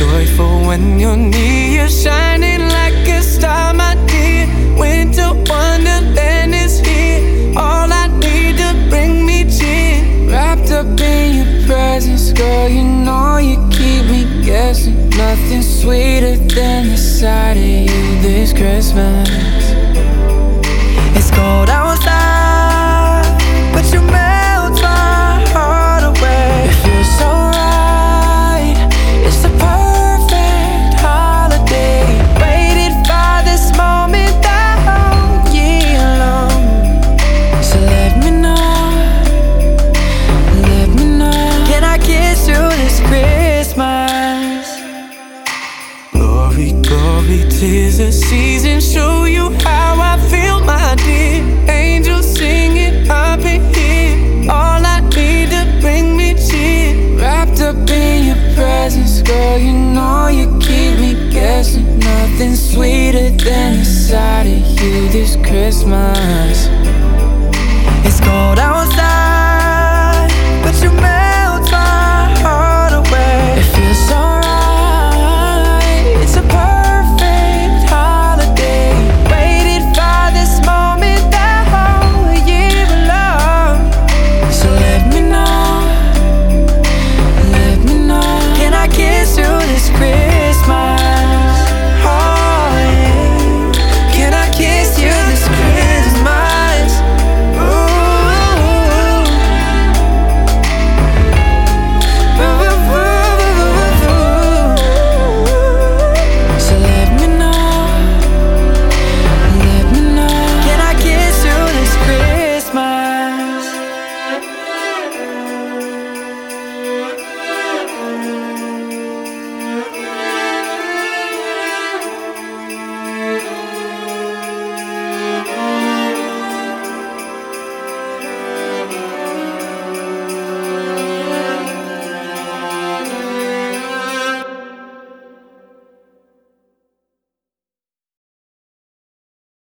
on your knee. You're shining like a star, my dear. Winter wonderland is here. All I need to bring me cheer. Wrapped up in your presence, girl. You know you keep me guessing. Nothing sweeter than the sight of you this Christmas. Glory, tis the season. Show you how I feel, my dear. Angels singing up in here. All I need to bring me cheer. Wrapped up in your presence, girl. You know you keep me guessing. Nothing sweeter than the sight of you this Christmas.